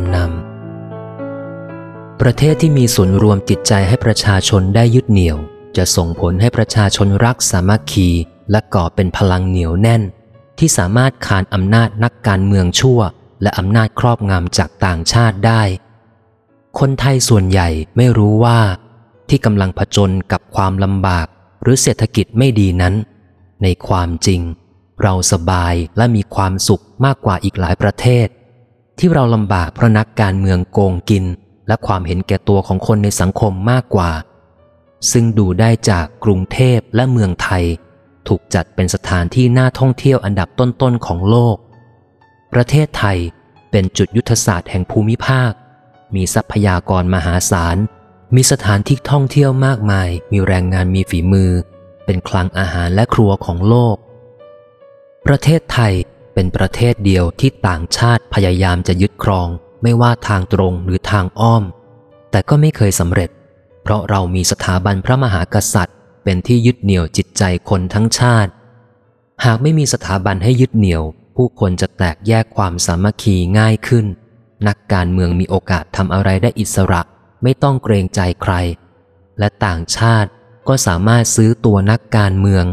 ำนำ ประเทศที่มีส่วนรวมจิตใจให้ประชาชนได้ยึดเหนี่ยว จะส่งผลให้ประชาชนรักสามัคคีและก่อเป็นพลังเหนียวแน่น ที่สามารถขานอำนาจนักการเมืองชั่ว และอำนาจครอบงำจากต่างชาติได้ คนไทยส่วนใหญ่ไม่รู้ว่า ที่กำลังผจญกับความลำบาก หรือเศรษฐกิจไม่ดีนั้น ในความจริง เราสบายและมีความสุขมากกว่าอีกหลายประเทศ ที่เราลำบากเพราะนักการเมืองโกงกิน และความเห็นแก่ตัวของคนในสังคมมากกว่า ซึ่งดูได้จากกรุงเทพและเมืองไทย ถูกจัดเป็นสถานที่น่าท่องเที่ยวอันดับต้นๆของโลก ประเทศไทยเป็นจุดยุทธศาสตร์แห่งภูมิภาค มีทรัพยากรมหาศาล มีสถานที่ท่องเที่ยวมากมาย มีแรงงานมีฝีมือ เป็นคลังอาหารและครัวของโลก ประเทศไทย เป็นประเทศเดียวที่ต่างชาติพยายามจะยึดครอง ไม่ว่าทางตรงหรือทางอ้อม แต่ก็ไม่เคยสำเร็จ เพราะเรามีสถาบันพระมหากษัตริย์ เป็นที่ยึดเหนี่ยวจิตใจคนทั้งชาติ หากไม่มีสถาบันให้ยึดเหนี่ยว ผู้คนจะแตกแยกความสามัคคีง่ายขึ้น นักการเมืองมีโอกาสทำอะไรได้อิสระ ไม่ต้องเกรงใจใคร และต่างชาติก็สามารถซื้อตัวนักการเมือง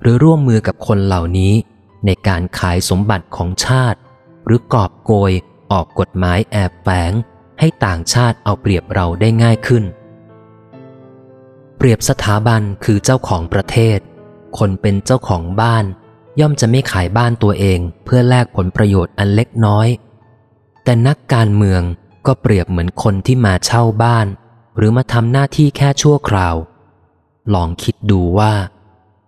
หรือร่วมมือกับคนเหล่านี้ ในการขายสมบัติของชาติ หรือกอบโกยออกกฎหมายแอบแฝงให้ต่างชาติเอาเปรียบเราได้ง่ายขึ้น เปรียบสถาบันคือเจ้าของประเทศ คนเป็นเจ้าของบ้าน ย่อมจะไม่ขายบ้านตัวเองเพื่อแลกผลประโยชน์อันเล็กน้อย แต่นักการเมืองก็เปรียบเหมือนคนที่มาเช่าบ้าน หรือมาทำหน้าที่แค่ชั่วคราว ลองคิดดูว่า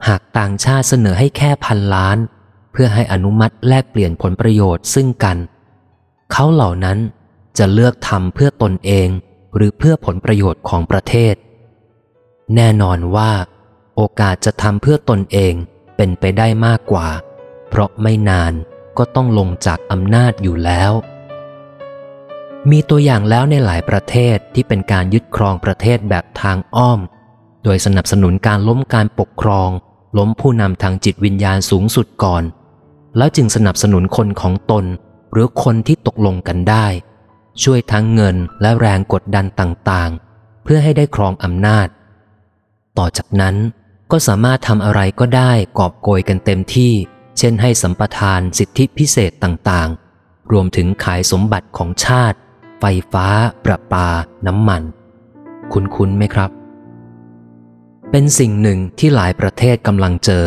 หากต่างชาติเสนอให้แค่พันล้านเพื่อให้อนุมัติแลกเปลี่ยนผลประโยชน์ซึ่งกัน เขาเหล่านั้นจะเลือกทำเพื่อตนเอง หรือเพื่อผลประโยชน์ของประเทศ แน่นอนว่า โอกาสจะทำเพื่อตนเองเป็นไปได้มากกว่า เพราะไม่นานก็ต้องลงจากอำนาจอยู่แล้ว มีตัวอย่างแล้วในหลายประเทศที่เป็นการยึดครองประเทศแบบทางอ้อม โดยสนับสนุนการล้มการปกครอง ล้มผู้นำทางจิตวิญญาณสูงสุดก่อน แล้วจึงสนับสนุนคนของตน หรือคนที่ตกลงกันได้ ช่วยทั้งเงินและแรงกดดันต่างๆ เพื่อให้ได้ครองอำนาจ ต่อจากนั้นก็สามารถทำอะไรก็ได้กอบโกยกันเต็มที่ เช่นให้สัมปทานสิทธิพิเศษต่างๆ รวมถึงขายสมบัติของชาติ ไฟฟ้า ประปา น้ำมัน คุ้นๆไหมครับ เป็นสิ่งหนึ่งที่หลายประเทศกำลังเจอ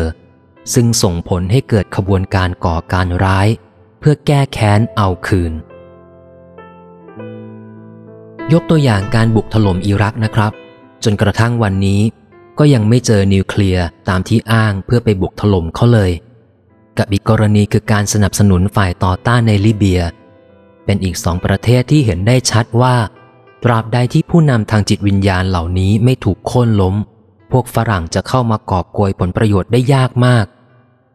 ซึ่งส่งผลให้เกิดขบวนการก่อการร้าย เพื่อแก้แค้นเอาคืน ยกตัวอย่างการบุกถล่มอิรักนะครับ จนกระทั่งวันนี้ ก็ยังไม่เจอนิวเคลียร์ตามที่อ้างเพื่อไปบุกถล่มเขาเลย กับอีกกรณีคือการสนับสนุนฝ่ายต่อต้านในลิเบีย เป็นอีกสองประเทศที่เห็นได้ชัดว่า ตราบใดที่ผู้นำทางจิตวิญญาณเหล่านี้ไม่ถูกโค่นล้ม พวกฝรั่งจะเข้ามากอบโกยผลประโยชน์ได้ยากมาก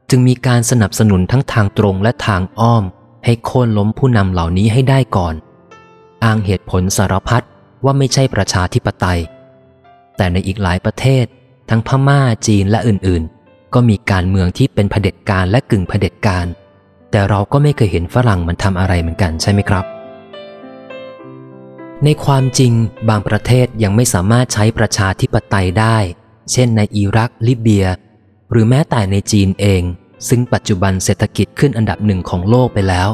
จึงมีการสนับสนุนทั้งทางตรงและทางอ้อม ให้โค่นล้มผู้นำเหล่านี้ให้ได้ก่อน อ้างเหตุผลสารพัดว่าไม่ใช่ประชาธิปไตย แต่ในอีกหลายประเทศ ทั้งพม่าจีนและอื่นๆ ก็มีการเมืองที่เป็นเผด็จการและกึ่งเผด็จการ แต่เราก็ไม่เคยเห็นฝรั่งมันทำอะไรเหมือนกันใช่ไหมครับในความจริงบางประเทศยังไม่สามารถใช้ประชาธิปไตยได้ เช่นในอิรัก ลิเบีย หรือแม้แต่ในจีนเอง ซึ่งปัจจุบันเศรษฐกิจขึ้นอันดับหนึ่งของโลกไปแล้ว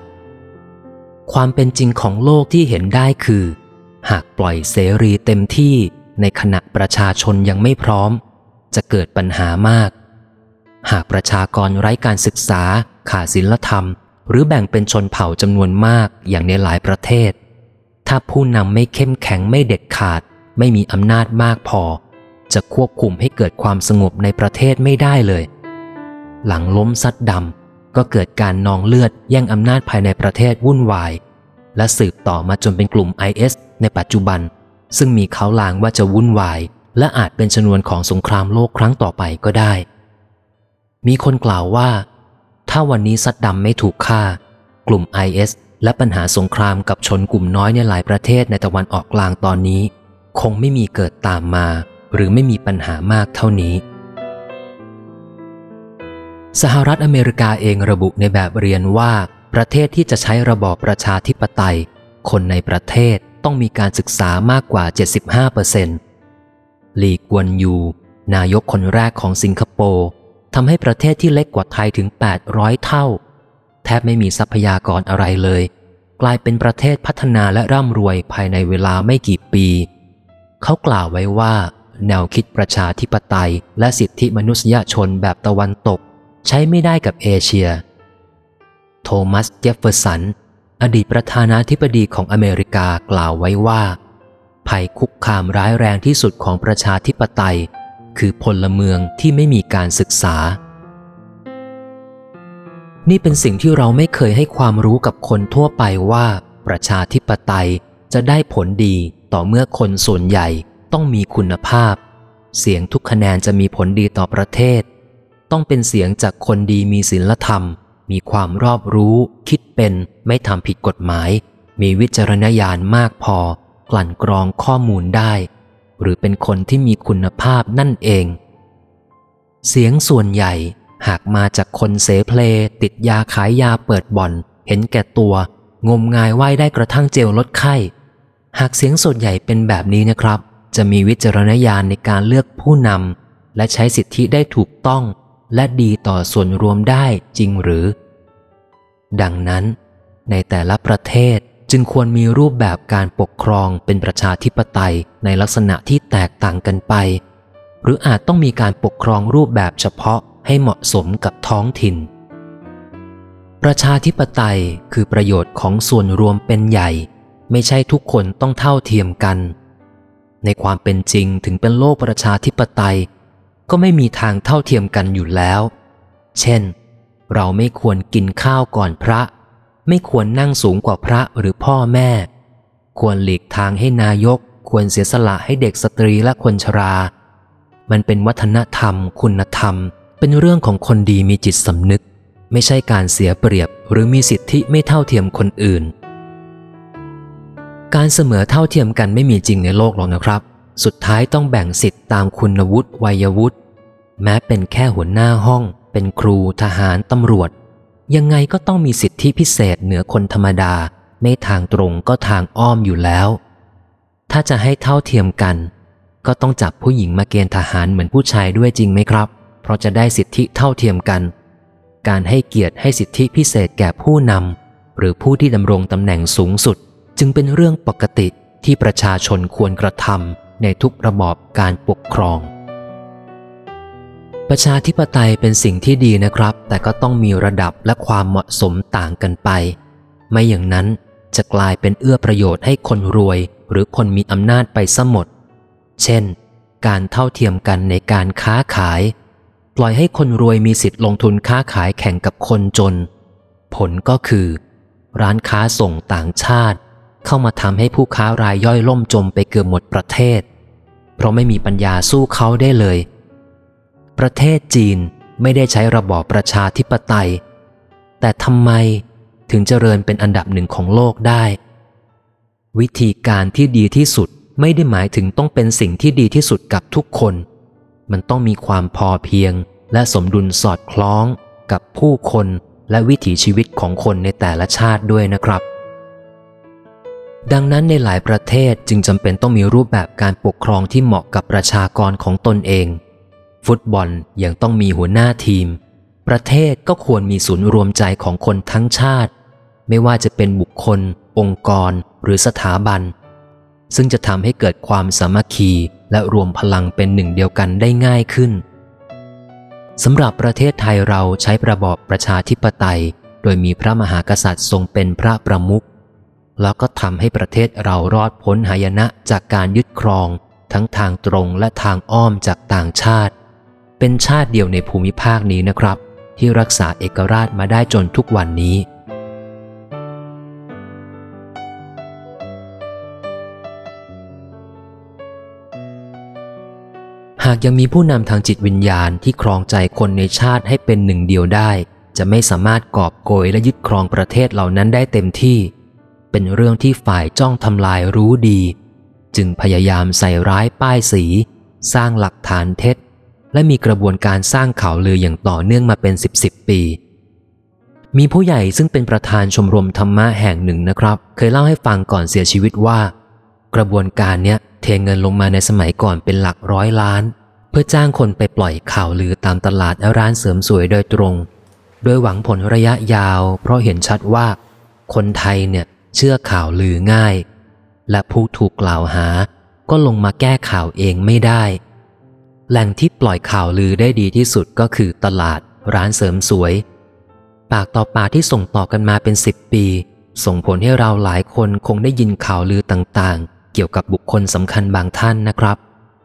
ความเป็นจริงของโลกที่เห็นได้คือ หากปล่อยเสรีเต็มที่ในขณะประชาชนยังไม่พร้อม จะเกิดปัญหามาก หากประชากรไร้การศึกษา ขาดศีลธรรม หรือแบ่งเป็นชนเผ่าจำนวนมากอย่างในหลายประเทศ ถ้าผู้นำไม่เข้มแข็งไม่เด็ดขาด ไม่มีอำนาจมากพอ จะควบคุมให้เกิดความสงบในประเทศไม่ได้เลย หลังล้มซัดดำก็เกิดการนองเลือดแย่งอำนาจภายในประเทศวุ่นวาย และสืบต่อมาจนเป็นกลุ่ม IS ในปัจจุบัน ซึ่งมีเขาลางว่าจะวุ่นวาย และอาจเป็นชนวนของสงครามโลกครั้งต่อไปก็ได้ มีคนกล่าวว่า ถ้าวันนี้ซัดดำไม่ถูกฆ่า กลุ่ม IS และปัญหาสงครามกับชนกลุ่มน้อยในหลายประเทศในตะวันออกกลางตอนนี้ คงไม่มีเกิดตามมา หรือไม่มีปัญหามากเท่านี้ สหรัฐอเมริกาเองระบุในแบบเรียนว่า ประเทศที่จะใช้ระบอบประชาธิปไตย คนในประเทศต้องมีการศึกษามากกว่า 75%ลีกวนยู นายกคนแรกของสิงคโปร์ทำให้ประเทศที่เล็กกว่าไทยถึง 800 เท่า แทบไม่มีทรัพยากรอะไรเลย กลายเป็นประเทศพัฒนาและร่ำรวยภายในเวลาไม่กี่ปี เขากล่าวไว้ว่า แนวคิดประชาธิปไตย และสิทธิมนุษยชนแบบตะวันตก ใช้ไม่ได้กับเอเชีย โทมัสเจฟเฟอร์สัน อดีตประธานาธิบดีของอเมริกากล่าวไว้ว่า ภัยคุกคามร้ายแรงที่สุดของประชาธิปไตย คือพลเมืองที่ไม่มีการศึกษา นี่เป็นสิ่งที่เราไม่เคยให้ความรู้กับคนทั่วไปว่า ประชาธิปไตยจะได้ผลดีต่อเมื่อคนส่วนใหญ่ ต้องมีคุณภาพ เสียงทุกคะแนนจะมีผลดีต่อประเทศ ต้องเป็นเสียงจากคนดีมีศีลธรรม มีความรอบรู้ คิดเป็น ไม่ทำผิดกฎหมาย มีวิจารณญาณมากพอ กลั่นกรองข้อมูลได้ หรือเป็นคนที่มีคุณภาพนั่นเอง เสียงส่วนใหญ่หากมาจากคนเสเพลติดยาขายยาเปิดบ่อน เห็นแก่ตัว งมงายไหว้ได้กระทั่งเจลลดไข้ หากเสียงส่วนใหญ่เป็นแบบนี้นะครับ จะมีวิจารณญาณในการเลือกผู้นำและใช้สิทธิได้ถูกต้อง และดีต่อส่วนรวมได้จริงหรือ ดังนั้น ในแต่ละประเทศจึงควรมีรูปแบบการปกครองเป็นประชาธิปไตยในลักษณะที่แตกต่างกันไป หรืออาจต้องมีการปกครองรูปแบบเฉพาะให้เหมาะสมกับท้องถิ่น ประชาธิปไตยคือประโยชน์ของส่วนรวมเป็นใหญ่ ไม่ใช่ทุกคนต้องเท่าเทียมกัน ในความเป็นจริงถึงเป็นโลกประชาธิปไตย ก็ไม่มีทางเท่าเทียมกันอยู่แล้ว เช่น เราไม่ควรกินข้าวก่อนพระ ไม่ควรนั่งสูงกว่าพระหรือพ่อแม่ ควรหลีกทางให้นายก ควรเสียสละให้เด็กสตรีและคนชรา มันเป็นวัฒนธรรม คุณธรรม เป็นเรื่องของคนดีมีจิตสำนึก ไม่ใช่การเสียเปรียบหรือมีสิทธิไม่เท่าเทียมคนอื่น การเสมอเท่าเทียมกันไม่มีจริงในโลกหรอกนะครับ สุดท้ายต้องแบ่งสิทธิ์ตามคุณวุฒิวัยวุฒิแม้เป็นแค่หัวหน้าห้อง เป็นครูทหารตำรวจ ยังไงก็ต้องมีสิทธิพิเศษเหนือคนธรรมดา ไม่ทางตรงก็ทางอ้อมอยู่แล้ว ถ้าจะให้เท่าเทียมกัน ก็ต้องจับผู้หญิงมาเกณฑ์ทหารเหมือนผู้ชายด้วยจริงไหมครับ เพราะจะได้สิทธิเท่าเทียมกัน การให้เกียรติให้สิทธิพิเศษแก่ผู้นำหรือผู้ที่ดำรงตำแหน่งสูงสุด จึงเป็นเรื่องปกติที่ประชาชนควรกระทำในทุกระบอบการปกครอง ประชาธิปไตยเป็นสิ่งที่ดีนะครับ แต่ก็ต้องมีระดับและความเหมาะสมต่างกันไป ไม่อย่างนั้นจะกลายเป็นเอื้อประโยชน์ให้คนรวย หรือคนมีอำนาจไปซะหมด เช่น การเท่าเทียมกันในการค้าขาย ปล่อยให้คนรวยมีสิทธิ์ลงทุนค้าขายแข่งกับคนจน ผลก็คือ ร้านค้าส่งต่างชาติ เข้ามาทำให้ผู้ค้ารายย่อยล่มจมไปเกือบหมดประเทศ เพราะไม่มีปัญญาสู้เขาได้เลย ประเทศจีนไม่ได้ใช้ระบอบประชาธิปไตย แต่ทำไมถึงเจริญเป็นอันดับหนึ่งของโลกได้ วิธีการที่ดีที่สุดไม่ได้หมายถึงต้องเป็นสิ่งที่ดีที่สุดกับทุกคน มันต้องมีความพอเพียง และสมดุลสอดคล้องกับผู้คนและวิถีชีวิตของคนในแต่ละชาติด้วยนะครับ ดังนั้นในหลายประเทศจึงจำเป็นต้องมีรูปแบบการปกครองที่เหมาะกับประชากรของตนเอง ฟุตบอลยังต้องมีหัวหน้าทีม ประเทศก็ควรมีศูนย์รวมใจของคนทั้งชาติ ไม่ว่าจะเป็นบุคคล องค์กร หรือสถาบัน ซึ่งจะทำให้เกิดความสามัคคีและรวมพลังเป็นหนึ่งเดียวกันได้ง่ายขึ้นสำหรับประเทศไทยเราใช้ระบอบประชาธิปไตย โดยมีพระมหากษัตริย์ทรงเป็นพระประมุข แล้วก็ทำให้ประเทศเรารอดพ้นหายนะจากการยึดครอง ทั้งทางตรงและทางอ้อมจากต่างชาติ เป็นชาติเดียวในภูมิภาคนี้นะครับ ที่รักษาเอกราชมาได้จนทุกวันนี้ หากยังมีผู้นำทางจิตวิญญาณที่ครองใจคนในชาติให้เป็นหนึ่งเดียวได้ จะไม่สามารถกอบโกยและยึดครองประเทศเหล่านั้นได้เต็มที่ เป็นเรื่องที่ฝ่ายจ้องทำลายรู้ดี จึงพยายามใส่ร้ายป้ายสี สร้างหลักฐานเท็จ และมีกระบวนการสร้างข่าวลืออย่างต่อเนื่องมาเป็นสิบสิบปี มีผู้ใหญ่ซึ่งเป็นประธานชมรมธรรมะแห่งหนึ่งนะครับ เคยเล่าให้ฟังก่อนเสียชีวิตว่า กระบวนการเนี้ยเทเงินลงมาในสมัยก่อนเป็นหลักร้อยล้าน เพื่อจ้างคนไปปล่อยข่าวลือตามตลาดและร้านเสริมสวยโดยตรง โดยหวังผลระยะยาว เพราะเห็นชัดว่า คนไทยเนี่ย เชื่อข่าวลือง่าย และผู้ถูกกล่าวหาก็ลงมาแก้ข่าวเองไม่ได้ แหล่งที่ปล่อยข่าวลือได้ดีที่สุดก็คือตลาดร้านเสริมสวย ปากต่อปากที่ส่งต่อกันมาเป็นสิบปี ส่งผลให้เราหลายคนคงได้ยินข่าวลือต่างๆ เกี่ยวกับบุคคลสำคัญบางท่านนะครับ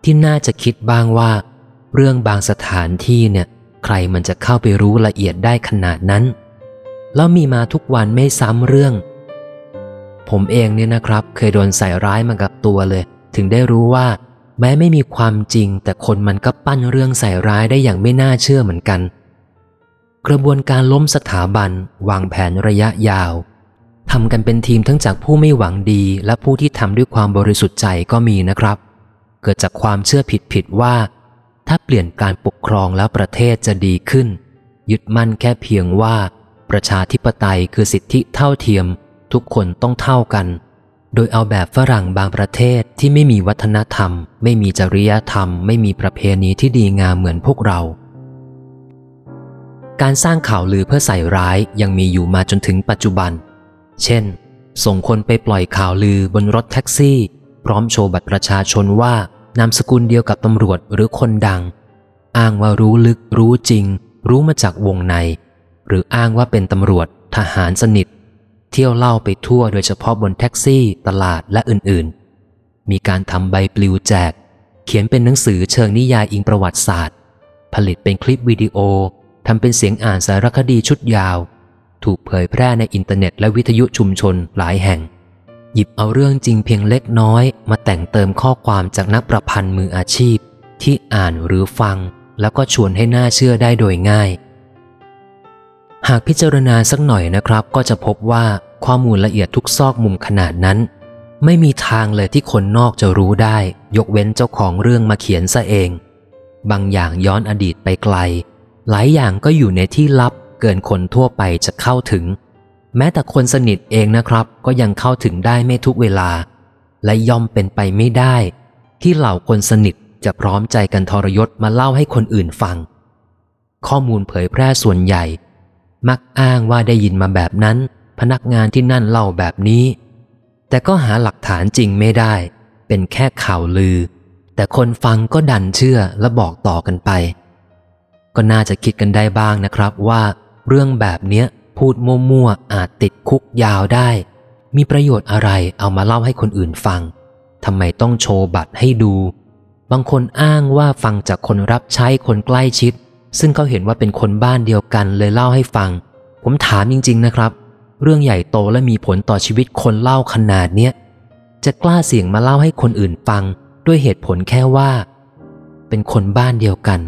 ที่น่าจะคิดบ้างว่า เรื่องบางสถานที่เนี่ยใครมันจะเข้าไปรู้ละเอียดได้ขนาดนั้น แล้วมีมาทุกวันไม่ซ้ำเรื่อง ผมเองเนี่ยนะครับ เคยโดนใส่ร้ายมากับตัวเลย ถึงได้รู้ว่า แม้ไม่มีความจริง แต่คนมันก็ปั้นเรื่องใส่ร้ายได้อย่างไม่น่าเชื่อเหมือนกัน กระบวนการล้มสถาบัน วางแผนระยะยาวทำกันเป็นทีมทั้งจากผู้ไม่หวังดีและผู้ที่ทำด้วยความบริสุทธิ์ใจก็มีนะครับ เกิดจากความเชื่อผิดๆว่า ถ้าเปลี่ยนการปกครองแล้วประเทศจะดีขึ้น ยึดมั่นแค่เพียงว่า ประชาธิปไตยคือสิทธิเท่าเทียม ทุกคนต้องเท่ากัน โดยเอาแบบฝรั่งบางประเทศที่ไม่มีวัฒนธรรม ไม่มีจริยธรรม ไม่มีประเพณีที่ดีงามเหมือนพวกเรา การสร้างข่าวลือเพื่อใส่ร้ายยังมีอยู่มาจนถึงปัจจุบัน เช่น ส่งคนไปปล่อยข่าวลือบนรถแท็กซี่ พร้อมโชว์บัตรประชาชนว่านามสกุลเดียวกับตำรวจหรือคนดัง อ้างว่ารู้ลึกรู้จริง รู้มาจากวงใน หรืออ้างว่าเป็นตำรวจทหารสนิท เที่ยวเล่าไปทั่วโดยเฉพาะบนแท็กซี่ ตลาดและอื่นๆ มีการทำใบปลิวแจก เขียนเป็นหนังสือเชิงนิยายอิงประวัติศาสตร์ ผลิตเป็นคลิปวิดีโอทำเป็นเสียงอ่านสารคดีชุดยาว ถูกเผยแพร่ในอินเทอร์เน็ตและวิทยุชุมชนหลายแห่ง หยิบเอาเรื่องจริงเพียงเล็กน้อย มาแต่งเติมข้อความจากนักประพันธ์มืออาชีพ ที่อ่านหรือฟัง แล้วก็ชวนให้น่าเชื่อได้โดยง่าย หากพิจารณาสักหน่อยนะครับ ก็จะพบว่าข้อมูลละเอียดทุกซอกมุมขนาดนั้น ไม่มีทางเลยที่คนนอกจะรู้ได้ ยกเว้นเจ้าของเรื่องมาเขียนซะเอง บางอย่างย้อนอดีตไปไกล หลายอย่างก็อยู่ในที่ลับเกินคนทั่วไปจะเข้าถึง แม้แต่คนสนิทเองนะครับ ก็ยังเข้าถึงได้ไม่ทุกเวลา และย่อมเป็นไปไม่ได้ ที่เหล่าคนสนิทจะพร้อมใจกันทรยศมาเล่าให้คนอื่นฟัง ข้อมูลเผยแพร่ส่วนใหญ่ มักอ้างว่าได้ยินมาแบบนั้น พนักงานที่นั่นเล่าแบบนี้ แต่ก็หาหลักฐานจริงไม่ได้ เป็นแค่ข่าวลือ แต่คนฟังก็ดันเชื่อและบอกต่อกันไป ก็น่าจะคิดกันได้บ้างนะครับว่า เรื่องแบบเนี้ยพูดมั่วๆอาจติดคุกยาวได้ มีประโยชน์อะไรเอามาเล่าให้คนอื่นฟังทำไมต้องโชว์บัตรให้ดู บางคนอ้างว่าฟังจากคนรับใช้คนใกล้ชิด ซึ่งเขาเห็นว่าเป็นคนบ้านเดียวกันเลยเล่าให้ฟัง ผมถามจริง ๆ นะครับ เรื่องใหญ่โตและมีผลต่อชีวิตคนเล่าขนาดเนี้ยจะกล้าเสี่ยงมาเล่าให้คนอื่นฟัง ด้วยเหตุผลแค่ว่า เป็นคนบ้านเดียวกัน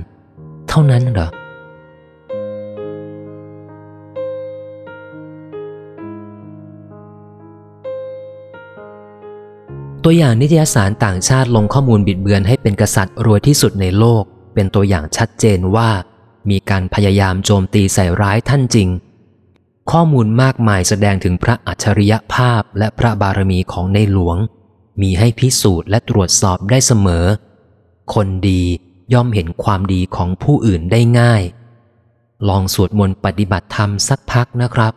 เท่านั้นเหรอตัวอย่างนิตยสารต่างชาติลงข้อมูลบิดเบือนให้เป็นกษัตริย์รวยที่สุดในโลก เป็นตัวอย่างชัดเจนว่า มีการพยายามโจมตีใส่ร้ายท่านจริง ข้อมูลมากมายแสดงถึงพระอัจฉริยภาพและพระบารมีของในหลวง มีให้พิสูจน์และตรวจสอบได้เสมอ คนดีย่อมเห็นความดีของผู้อื่นได้ง่าย ลองสวดมนต์ปฏิบัติธรรมสักพักนะครับ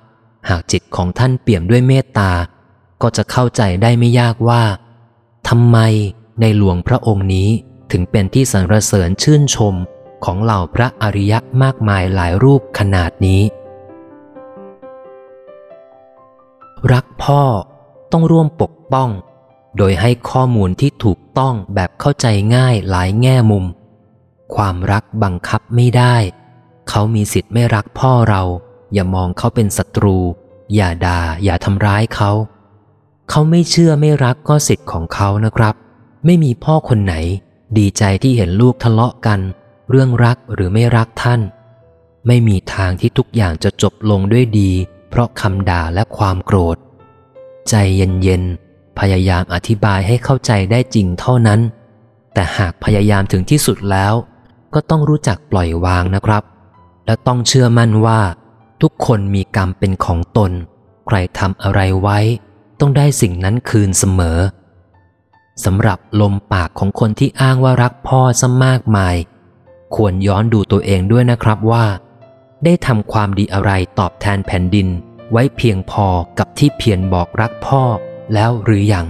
หากจิตของท่านเปี่ยมด้วยเมตตา ก็จะเข้าใจได้ไม่ยากว่าทำไมในหลวงพระองค์นี้ ถึงเป็นที่สรรเสริญชื่นชมของเหล่าพระอริยะมากมายหลายรูปขนาดนี้ รักพ่อต้องร่วมปกป้อง โดยให้ข้อมูลที่ถูกต้องแบบเข้าใจง่ายหลายแง่มุม ความรักบังคับไม่ได้ เขามีสิทธิ์ไม่รักพ่อเรา อย่ามองเขาเป็นศัตรู อย่าด่าอย่าทำร้ายเขา เขาไม่เชื่อไม่รักก็สิทธิ์ของเขานะครับ ไม่มีพ่อคนไหน ดีใจที่เห็นลูกทะเลาะกัน เรื่องรักหรือไม่รักท่าน ไม่มีทางที่ทุกอย่างจะจบลงด้วยดี เพราะคำด่าและความโกรธ ใจเย็นๆ พยายามอธิบายให้เข้าใจได้จริงเท่านั้น แต่หากพยายามถึงที่สุดแล้ว ก็ต้องรู้จักปล่อยวางนะครับ และต้องเชื่อมั่นว่า ทุกคนมีกรรมเป็นของตน ใครทำอะไรไว้ ต้องได้สิ่งนั้นคืนเสมอ สำหรับลมปากของคนที่อ้างว่ารักพ่อซะมากมาย ควรย้อนดูตัวเองด้วยนะครับว่า ได้ทำความดีอะไรตอบแทนแผ่นดิน ไว้เพียงพอกับที่เพียรบอกรักพ่อแล้วหรือยัง